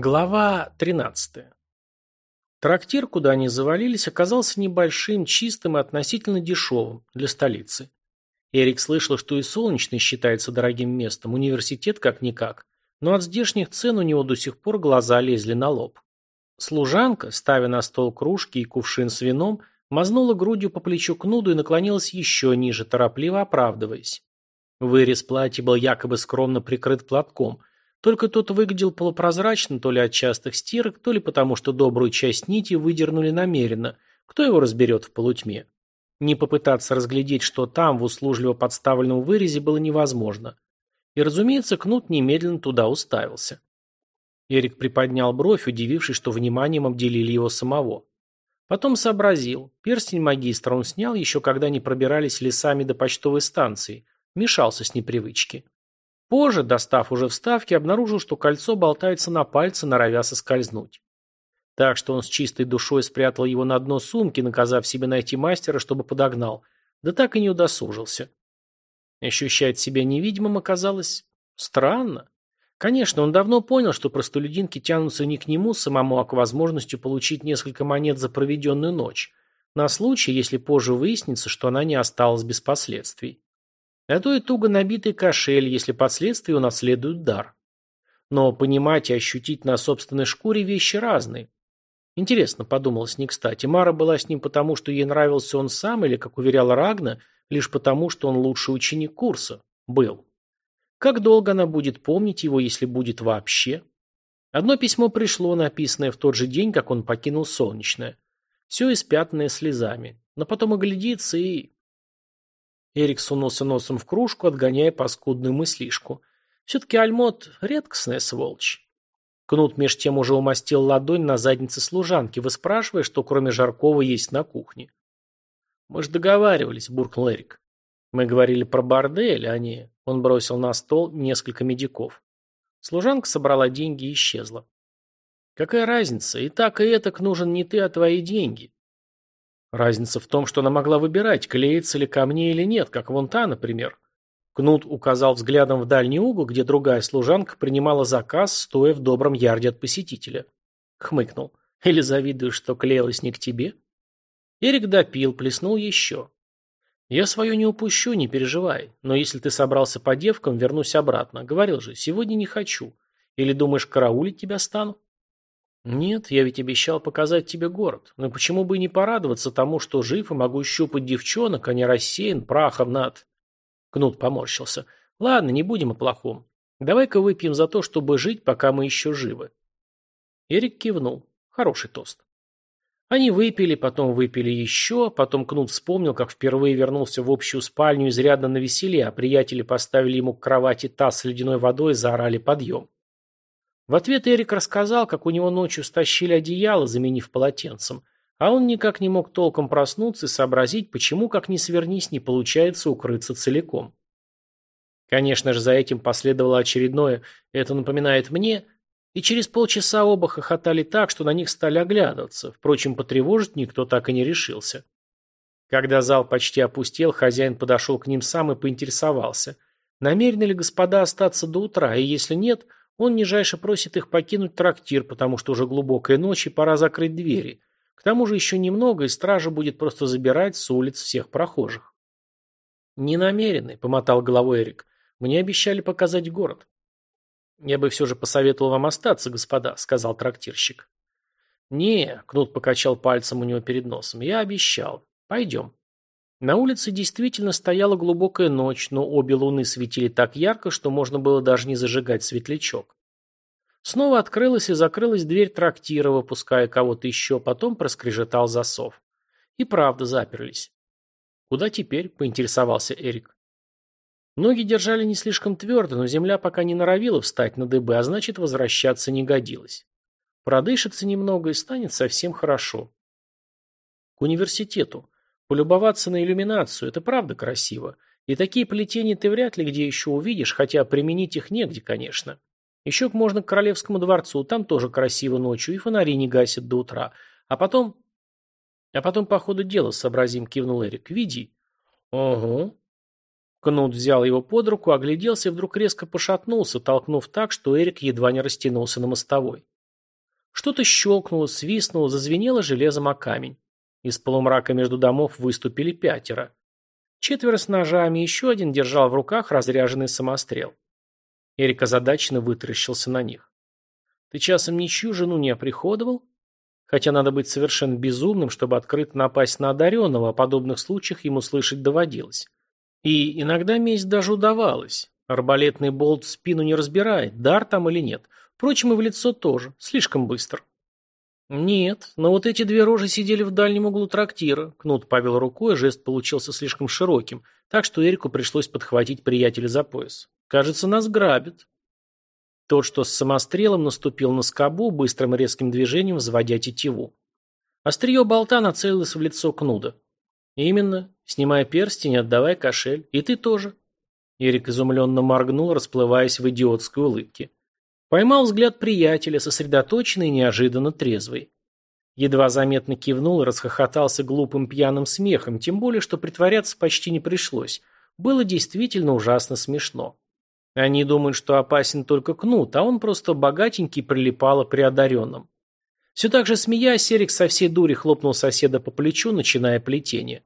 Глава 13. Трактир, куда они завалились, оказался небольшим, чистым и относительно дешевым для столицы. Эрик слышал, что и Солнечный считается дорогим местом, университет как-никак, но от здешних цен у него до сих пор глаза лезли на лоб. Служанка, ставя на стол кружки и кувшин с вином, мазнула грудью по плечу кнуду и наклонилась еще ниже, торопливо оправдываясь. Вырез платья был якобы скромно прикрыт платком – только тот выглядел полупрозрачно то ли от частых стирок, то ли потому, что добрую часть нити выдернули намеренно. Кто его разберет в полутьме? Не попытаться разглядеть, что там, в услужливо подставленном вырезе, было невозможно. И, разумеется, Кнут немедленно туда уставился. Эрик приподнял бровь, удивившись, что вниманием обделили его самого. Потом сообразил. Перстень магистра он снял, еще когда они пробирались лесами до почтовой станции. Мешался с непривычки. Позже, достав уже вставки, обнаружил, что кольцо болтается на пальце, норовя соскользнуть. Так что он с чистой душой спрятал его на дно сумки, наказав себе найти мастера, чтобы подогнал, да так и не удосужился. Ощущать себя невидимым оказалось странно. Конечно, он давно понял, что простолюдинки тянутся не к нему самому, а к возможности получить несколько монет за проведенную ночь, на случай, если позже выяснится, что она не осталась без последствий а то и туго набитый кошель, если последствия унаследуют дар. Но понимать и ощутить на собственной шкуре вещи разные. Интересно, подумалось не кстати, Мара была с ним потому, что ей нравился он сам, или, как уверяла Рагна, лишь потому, что он лучший ученик курса. Был. Как долго она будет помнить его, если будет вообще? Одно письмо пришло, написанное в тот же день, как он покинул Солнечное. Все испятанное слезами. Но потом оглядится и... Эрик сунулся носом в кружку, отгоняя паскудную мыслишку. Все-таки Альмот — редкостная сволочь. Кнут меж тем уже умастил ладонь на заднице служанки, выспрашивая, что кроме жаркого есть на кухне. «Мы ж договаривались», — буркнул Эрик. «Мы говорили про бордель, а не...» Он бросил на стол несколько медиков. Служанка собрала деньги и исчезла. «Какая разница? И так, и этак нужен не ты, а твои деньги. Разница в том, что она могла выбирать, клеится ли ко мне или нет, как вон та, например. Кнут указал взглядом в дальний угол, где другая служанка принимала заказ, стоя в добром ярде от посетителя. Хмыкнул. Или завидуешь, что клеилась не к тебе? Эрик допил, плеснул еще. Я свое не упущу, не переживай. Но если ты собрался по девкам, вернусь обратно. Говорил же, сегодня не хочу. Или думаешь, караулить тебя стану? «Нет, я ведь обещал показать тебе город. Но почему бы и не порадоваться тому, что жив и могу щупать девчонок, а не рассеян прахом над...» Кнут поморщился. «Ладно, не будем о плохом. Давай-ка выпьем за то, чтобы жить, пока мы еще живы». Эрик кивнул. Хороший тост. Они выпили, потом выпили еще, потом Кнут вспомнил, как впервые вернулся в общую спальню изрядно навеселе, а приятели поставили ему к кровати таз с ледяной водой и заорали подъем. В ответ Эрик рассказал, как у него ночью стащили одеяло, заменив полотенцем, а он никак не мог толком проснуться и сообразить, почему, как ни свернись, не получается укрыться целиком. Конечно же, за этим последовало очередное «это напоминает мне», и через полчаса оба хохотали так, что на них стали оглядываться, впрочем, потревожить никто так и не решился. Когда зал почти опустел, хозяин подошел к ним сам и поинтересовался, намерены ли господа остаться до утра, и если нет – он нижайше просит их покинуть трактир, потому что уже глубокая ночь и пора закрыть двери. К тому же еще немного, и стража будет просто забирать с улиц всех прохожих. «Не намерены», — помотал головой Эрик. «Мне обещали показать город». «Я бы все же посоветовал вам остаться, господа», — сказал трактирщик. «Не», — Кнут покачал пальцем у него перед носом, — «я обещал. Пойдем». На улице действительно стояла глубокая ночь, но обе луны светили так ярко, что можно было даже не зажигать светлячок. Снова открылась и закрылась дверь трактира, выпуская кого-то еще, потом проскрежетал засов. И правда заперлись. «Куда теперь?» – поинтересовался Эрик. Ноги держали не слишком твердо, но земля пока не норовила встать на дыбы, а значит, возвращаться не годилось. Продышится немного и станет совсем хорошо. К университету. Полюбоваться на иллюминацию – это правда красиво. И такие плетения ты вряд ли где еще увидишь, хотя применить их негде, конечно. Еще можно к Королевскому дворцу, там тоже красиво ночью, и фонари не гасят до утра. А потом... А потом по ходу дела сообразим, кивнул Эрик. Веди. Ого. Кнут взял его под руку, огляделся и вдруг резко пошатнулся, толкнув так, что Эрик едва не растянулся на мостовой. Что-то щелкнуло, свистнуло, зазвенело железом о камень. Из полумрака между домов выступили пятеро. Четверо с ножами, еще один держал в руках разряженный самострел. Эрик озадаченно вытаращился на них. «Ты часом ничью жену не оприходовал?» Хотя надо быть совершенно безумным, чтобы открыто напасть на одаренного, о подобных случаях ему слышать доводилось. И иногда месть даже удавалась. Арбалетный болт спину не разбирает, дар там или нет. Впрочем, и в лицо тоже. Слишком быстро. «Нет, но вот эти две рожи сидели в дальнем углу трактира». Кнут повел рукой, жест получился слишком широким, так что Эрику пришлось подхватить приятеля за пояс. «Кажется, нас грабят». Тот, что с самострелом, наступил на скобу, быстрым резким движением взводя тетиву. Острие болта нацелилось в лицо Кнуда. «Именно. Снимая перстень, отдавай кошель. И ты тоже». Эрик изумленно моргнул, расплываясь в идиотской улыбке. Поймал взгляд приятеля, сосредоточенный и неожиданно трезвый. Едва заметно кивнул и расхохотался глупым пьяным смехом, тем более, что притворяться почти не пришлось. Было действительно ужасно смешно. Они думают, что опасен только кнут, а он просто богатенький прилипало при одаренном. Все так же смеясь, Серик со всей дури хлопнул соседа по плечу, начиная плетение.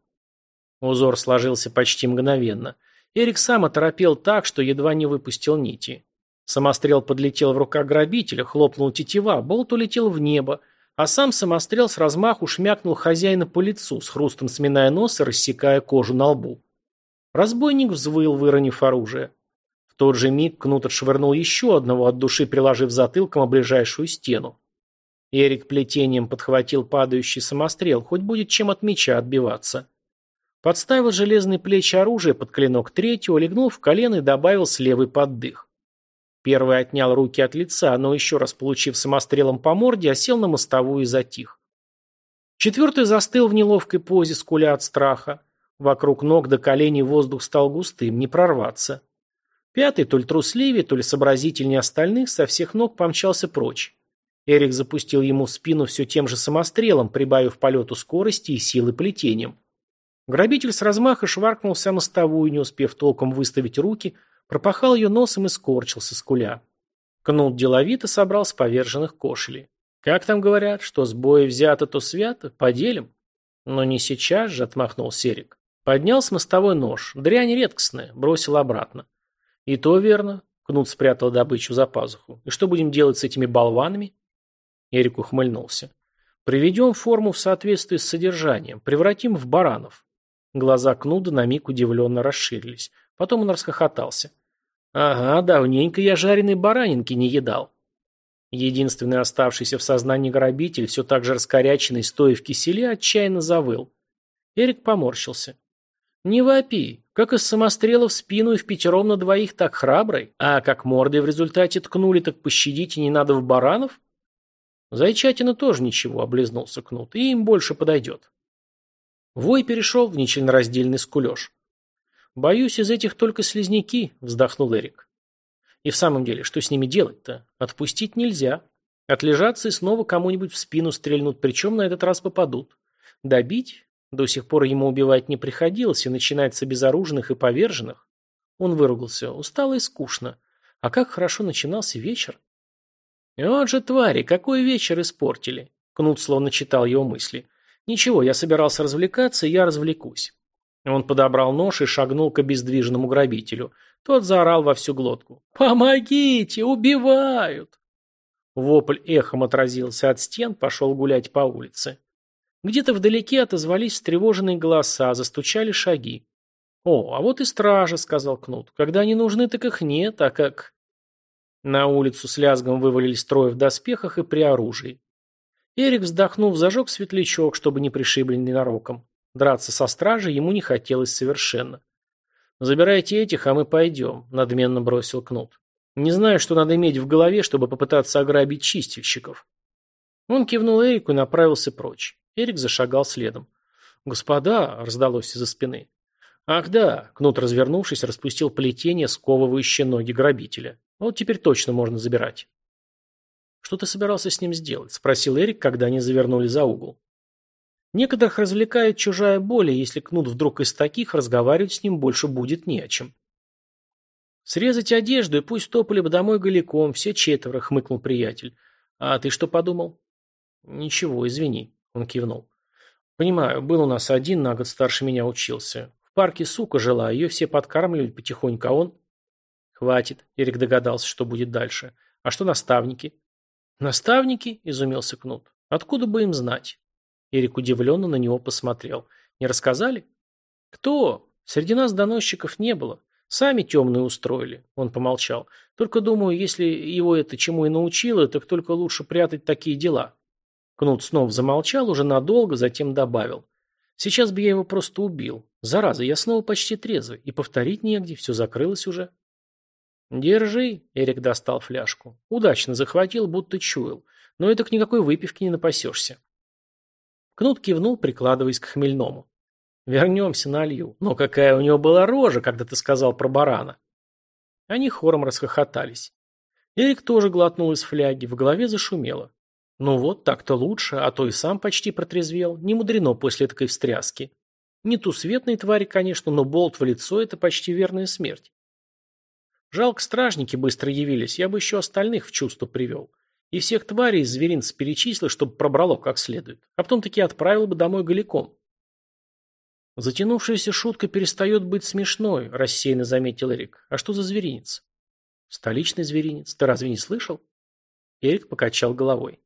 Узор сложился почти мгновенно. Эрик сам оторопел так, что едва не выпустил нити. Самострел подлетел в руках грабителя, хлопнул тетива, болт улетел в небо, а сам самострел с размаху шмякнул хозяина по лицу, с хрустом сминая нос и рассекая кожу на лбу. Разбойник взвыл, выронив оружие. В тот же миг Кнут отшвырнул еще одного, от души приложив затылком о ближайшую стену. Эрик плетением подхватил падающий самострел, хоть будет чем от меча отбиваться. Подставил железные плечи оружия под клинок третьего, легнул в колено и добавил с левой поддых. Первый отнял руки от лица, но еще раз получив самострелом по морде, осел на мостовую и затих. Четвертый застыл в неловкой позе, скуля от страха. Вокруг ног до коленей воздух стал густым, не прорваться. Пятый, то ли трусливее, то ли сообразительнее остальных, со всех ног помчался прочь. Эрик запустил ему в спину все тем же самострелом, прибавив полету скорости и силы плетением. Грабитель с размаха шваркнулся о мостовую, не успев толком выставить руки, пропахал ее носом и скорчился с куля. Кнут деловито собрал с поверженных кошелей. Как там говорят, что с боя взято, то свято, поделим? Но не сейчас же, отмахнул Серик. Поднял с мостовой нож, дрянь редкостная, бросил обратно. И то верно. Кнут спрятал добычу за пазуху. И что будем делать с этими болванами? Эрик ухмыльнулся. Приведем форму в соответствии с содержанием. Превратим в баранов. Глаза Кнуда на миг удивленно расширились. Потом он расхохотался. «Ага, давненько я жареной баранинки не едал». Единственный оставшийся в сознании грабитель, все так же раскоряченный, стоя в киселе, отчаянно завыл. Эрик поморщился. «Не вопи. Как из самострела в спину и в пятером на двоих так храбрый, а как мордой в результате ткнули, так пощадите не надо в баранов?» «Зайчатина тоже ничего», — облизнулся Кнут, — «и им больше подойдет». Вой перешел в нечленораздельный скулеж. «Боюсь, из этих только слизняки», — вздохнул Эрик. «И в самом деле, что с ними делать-то? Отпустить нельзя. Отлежаться и снова кому-нибудь в спину стрельнут, причем на этот раз попадут. Добить? До сих пор ему убивать не приходилось, и начинать с обезоруженных и поверженных. Он выругался. Устало и скучно. А как хорошо начинался вечер. «Вот же твари, какой вечер испортили!» Кнут словно читал его мысли. «Ничего, я собирался развлекаться, и я развлекусь». Он подобрал нож и шагнул к обездвиженному грабителю. Тот заорал во всю глотку. «Помогите! Убивают!» Вопль эхом отразился от стен, пошел гулять по улице. Где-то вдалеке отозвались встревоженные голоса, застучали шаги. «О, а вот и стража», — сказал Кнут. «Когда они нужны, так их нет, а как...» На улицу с лязгом вывалились трое в доспехах и при оружии. Эрик, вздохнув, зажег светлячок, чтобы не пришибли ненароком. Драться со стражей ему не хотелось совершенно. «Забирайте этих, а мы пойдем», — надменно бросил Кнут. «Не знаю, что надо иметь в голове, чтобы попытаться ограбить чистильщиков». Он кивнул Эрику и направился прочь. Эрик зашагал следом. «Господа!» — раздалось из-за спины. «Ах да!» — Кнут, развернувшись, распустил плетение, сковывающее ноги грабителя. «Вот теперь точно можно забирать». «Что ты собирался с ним сделать?» — спросил Эрик, когда они завернули за угол. Некоторых развлекает чужая боль, если Кнут вдруг из таких, разговаривать с ним больше будет не о чем. «Срезать одежду, и пусть топали бы домой голиком, все четверо», — хмыкнул приятель. «А ты что подумал?» Ничего, извини, он кивнул. Понимаю, был у нас один, на год старше меня учился. В парке сука жила, ее все подкармливали потихоньку, а он... Хватит, Эрик догадался, что будет дальше. А что наставники? Наставники? Изумился Кнут. Откуда бы им знать? Эрик удивленно на него посмотрел. Не рассказали? Кто? Среди нас доносчиков не было. Сами темные устроили. Он помолчал. Только думаю, если его это чему и научило, так только лучше прятать такие дела. Кнут снова замолчал уже надолго, затем добавил. Сейчас бы я его просто убил. Зараза, я снова почти трезвый. И повторить негде, все закрылось уже. «Держи», — Эрик достал фляжку. Удачно захватил, будто чуял. Но это к никакой выпивки не напасешься. Кнут кивнул, прикладываясь к хмельному. «Вернемся, налью. Но какая у него была рожа, когда ты сказал про барана?» Они хором расхохотались. Эрик тоже глотнул из фляги, в голове зашумело. Ну вот, так-то лучше, а то и сам почти протрезвел. Не мудрено после такой встряски. Не тусветные твари, конечно, но болт в лицо – это почти верная смерть. Жалко, стражники быстро явились, я бы еще остальных в чувство привел. И всех тварей из зверинца перечислил, чтобы пробрало как следует. А потом таки отправил бы домой голиком. Затянувшаяся шутка перестает быть смешной, рассеянно заметил Эрик. А что за зверинец? Столичный зверинец. Ты разве не слышал? Эрик покачал головой.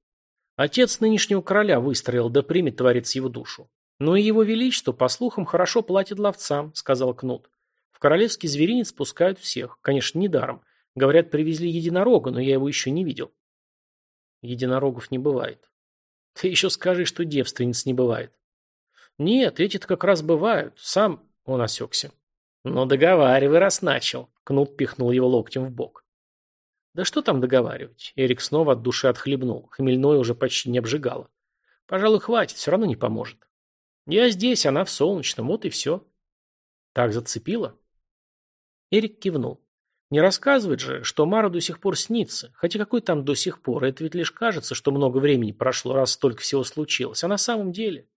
Отец нынешнего короля выстроил, да примет творец его душу. Но и его величество, по слухам, хорошо платит ловцам, сказал Кнут. В королевский зверинец пускают всех. Конечно, недаром. Говорят, привезли единорога, но я его еще не видел. Единорогов не бывает. Ты еще скажи, что девственниц не бывает. Нет, эти-то как раз бывают. Сам он осекся. Но «Ну, договаривай, раз начал. Кнут пихнул его локтем в бок. Да что там договаривать? Эрик снова от души отхлебнул. Хмельное уже почти не обжигало. Пожалуй, хватит, все равно не поможет. Я здесь, она в солнечном, вот и все. Так зацепило? Эрик кивнул. Не рассказывает же, что Мара до сих пор снится. Хотя какой там до сих пор? Это ведь лишь кажется, что много времени прошло, раз столько всего случилось. А на самом деле...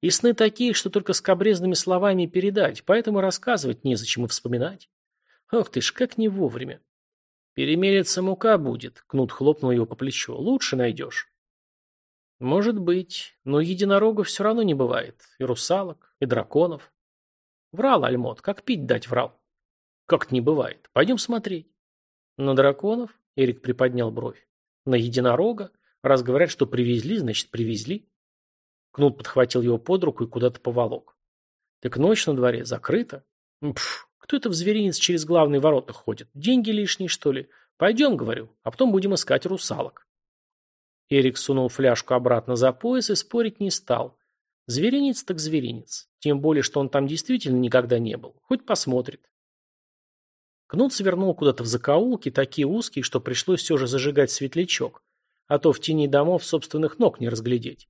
И сны такие, что только скобрезными словами передать, поэтому рассказывать незачем и вспоминать. Ох ты ж, как не вовремя. Перемелется мука будет, Кнут хлопнул его по плечу. Лучше найдешь. Может быть, но единорогов все равно не бывает. И русалок, и драконов. Врал Альмот, как пить дать врал. Как-то не бывает. Пойдем смотреть. На драконов? Эрик приподнял бровь. На единорога? Раз говорят, что привезли, значит привезли. Кнут подхватил его под руку и куда-то поволок. Так ночь на дворе, закрыта. Пф, кто это в зверинец через главные ворота ходит? Деньги лишние, что ли? Пойдем, говорю, а потом будем искать русалок. Эрик сунул фляжку обратно за пояс и спорить не стал. Зверинец так зверинец. Тем более, что он там действительно никогда не был. Хоть посмотрит. Кнут свернул куда-то в закоулки, такие узкие, что пришлось все же зажигать светлячок, а то в тени домов собственных ног не разглядеть.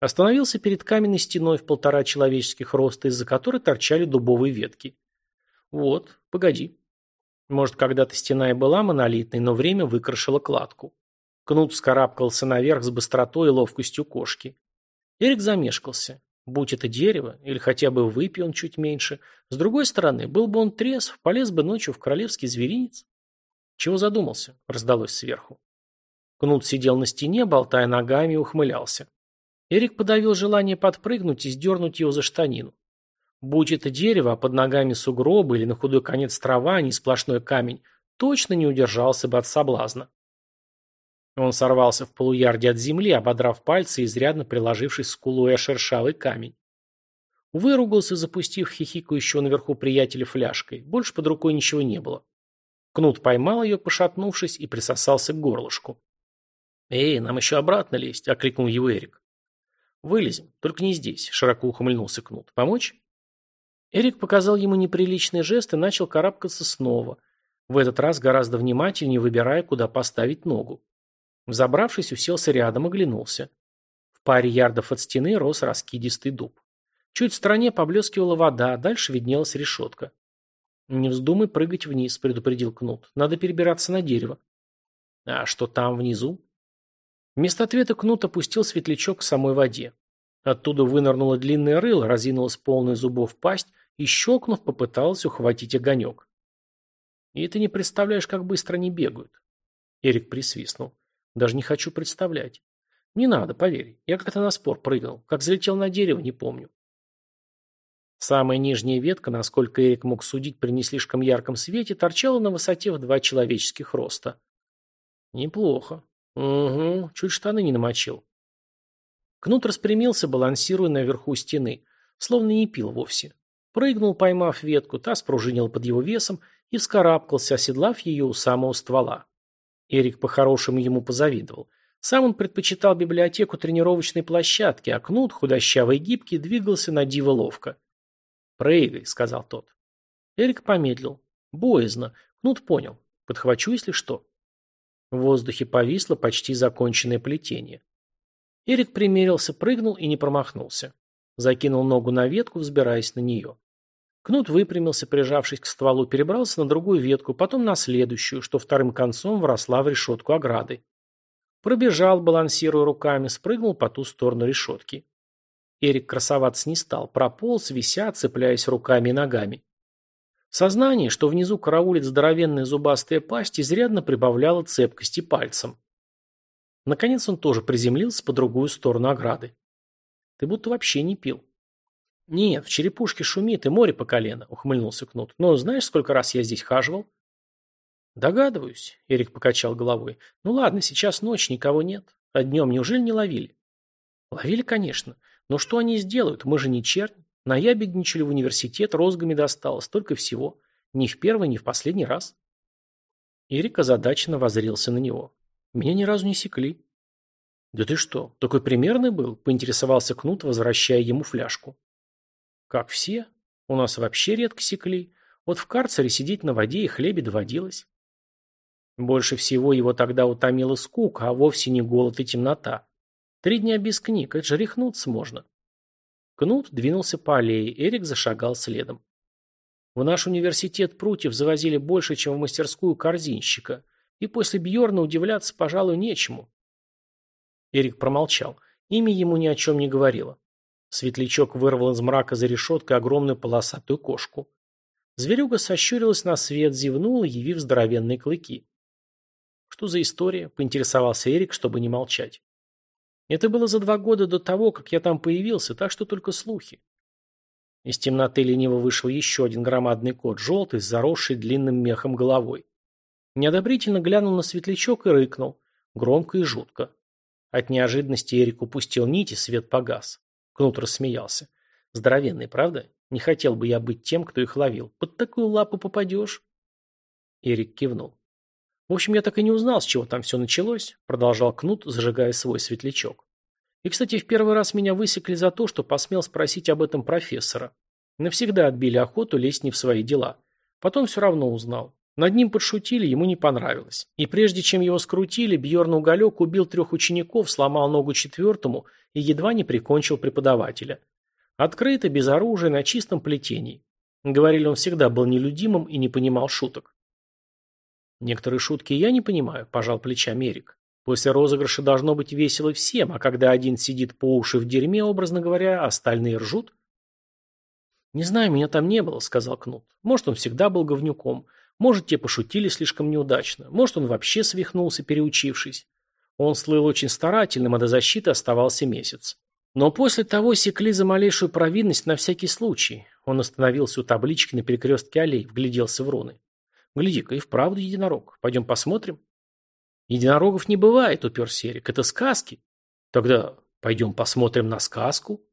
Остановился перед каменной стеной в полтора человеческих роста, из-за которой торчали дубовые ветки. Вот, погоди. Может, когда-то стена и была монолитной, но время выкрашило кладку. Кнут вскарабкался наверх с быстротой и ловкостью кошки. Эрик замешкался. Будь это дерево, или хотя бы выпей он чуть меньше. С другой стороны, был бы он трезв, полез бы ночью в королевский зверинец. Чего задумался? Раздалось сверху. Кнут сидел на стене, болтая ногами и ухмылялся. Эрик подавил желание подпрыгнуть и сдернуть его за штанину. Будь это дерево, а под ногами сугробы или на худой конец трава, а не сплошной камень, точно не удержался бы от соблазна. Он сорвался в полуярде от земли, ободрав пальцы, изрядно приложившись скулой о шершавый камень. Выругался, запустив хихикающего наверху приятеля фляжкой. Больше под рукой ничего не было. Кнут поймал ее, пошатнувшись, и присосался к горлышку. «Эй, нам еще обратно лезть!» — окликнул его Эрик. «Вылезем, только не здесь», — широко ухмыльнулся Кнут. «Помочь?» Эрик показал ему неприличный жест и начал карабкаться снова, в этот раз гораздо внимательнее выбирая, куда поставить ногу. Взобравшись, уселся рядом, оглянулся. В паре ярдов от стены рос раскидистый дуб. Чуть в стороне поблескивала вода, дальше виднелась решетка. «Не вздумай прыгать вниз», — предупредил Кнут. «Надо перебираться на дерево». «А что там внизу?» Вместо ответа Кнут опустил светлячок к самой воде. Оттуда вынырнула длинная рыло, разинулась полная зубов пасть и, щелкнув, попыталась ухватить огонек. «И ты не представляешь, как быстро они бегают». Эрик присвистнул. Даже не хочу представлять. Не надо, поверь. Я как-то на спор прыгнул. Как залетел на дерево, не помню. Самая нижняя ветка, насколько Эрик мог судить при не слишком ярком свете, торчала на высоте в два человеческих роста. Неплохо. Угу, чуть штаны не намочил. Кнут распрямился, балансируя наверху стены, словно не пил вовсе. Прыгнул, поймав ветку, та спружинила под его весом и вскарабкался, оседлав ее у самого ствола. Эрик по-хорошему ему позавидовал. Сам он предпочитал библиотеку тренировочной площадки, а Кнут, худощавый и гибкий, двигался на диво ловко. «Прыгай», — сказал тот. Эрик помедлил. Боязно. Кнут понял. Подхвачу, если что. В воздухе повисло почти законченное плетение. Эрик примерился, прыгнул и не промахнулся. Закинул ногу на ветку, взбираясь на нее. Кнут выпрямился, прижавшись к стволу, перебрался на другую ветку, потом на следующую, что вторым концом вросла в решетку ограды. Пробежал, балансируя руками, спрыгнул по ту сторону решетки. Эрик красоваться не стал, прополз, вися, цепляясь руками и ногами. Сознание, что внизу караулит здоровенная зубастая пасть, изрядно прибавляло цепкости пальцем. Наконец он тоже приземлился по другую сторону ограды. Ты будто вообще не пил. Нет, в черепушке шумит и море по колено, ухмыльнулся Кнут. Но знаешь, сколько раз я здесь хаживал? Догадываюсь, Эрик покачал головой. Ну ладно, сейчас ночь, никого нет. А днем неужели не ловили? Ловили, конечно. Но что они сделают? Мы же не чернь. Наябедничали в университет, розгами досталось, только всего. Ни в первый, ни в последний раз. Эрик озадаченно возрился на него. Меня ни разу не секли. Да ты что, такой примерный был? Поинтересовался Кнут, возвращая ему фляжку. Как все? У нас вообще редко секли. Вот в карцере сидеть на воде и хлебе доводилось. Больше всего его тогда утомила скука, а вовсе не голод и темнота. Три дня без книг, это же рехнуться можно. Кнут двинулся по аллее, Эрик зашагал следом. В наш университет прутьев завозили больше, чем в мастерскую корзинщика, и после Бьорна удивляться, пожалуй, нечему. Эрик промолчал. Имя ему ни о чем не говорило. Светлячок вырвал из мрака за решеткой огромную полосатую кошку. Зверюга сощурилась на свет, зевнула, явив здоровенные клыки. «Что за история?» – поинтересовался Эрик, чтобы не молчать. Это было за два года до того, как я там появился, так что только слухи. Из темноты лениво вышел еще один громадный кот, желтый, с заросшей длинным мехом головой. Неодобрительно глянул на светлячок и рыкнул, громко и жутко. От неожиданности Эрик упустил нить, и свет погас. Кнут рассмеялся. Здоровенный, правда? Не хотел бы я быть тем, кто их ловил. Под такую лапу попадешь? Эрик кивнул. В общем, я так и не узнал, с чего там все началось, продолжал Кнут, зажигая свой светлячок. И, кстати, в первый раз меня высекли за то, что посмел спросить об этом профессора. Навсегда отбили охоту лезть не в свои дела. Потом все равно узнал. Над ним подшутили, ему не понравилось. И прежде чем его скрутили, Бьерн Уголек убил трех учеников, сломал ногу четвертому и едва не прикончил преподавателя. Открыто, без оружия, на чистом плетении. Говорили, он всегда был нелюдимым и не понимал шуток. Некоторые шутки я не понимаю, пожал плечами Эрик. После розыгрыша должно быть весело всем, а когда один сидит по уши в дерьме, образно говоря, остальные ржут. «Не знаю, меня там не было», — сказал Кнут. «Может, он всегда был говнюком. Может, те пошутили слишком неудачно. Может, он вообще свихнулся, переучившись. Он слыл очень старательным, а до защиты оставался месяц. Но после того секли за малейшую провинность на всякий случай. Он остановился у таблички на перекрестке аллей, вгляделся в руны. Гляди-ка, и вправду единорог. Пойдем посмотрим. Единорогов не бывает, упер Серик. Это сказки. Тогда пойдем посмотрим на сказку.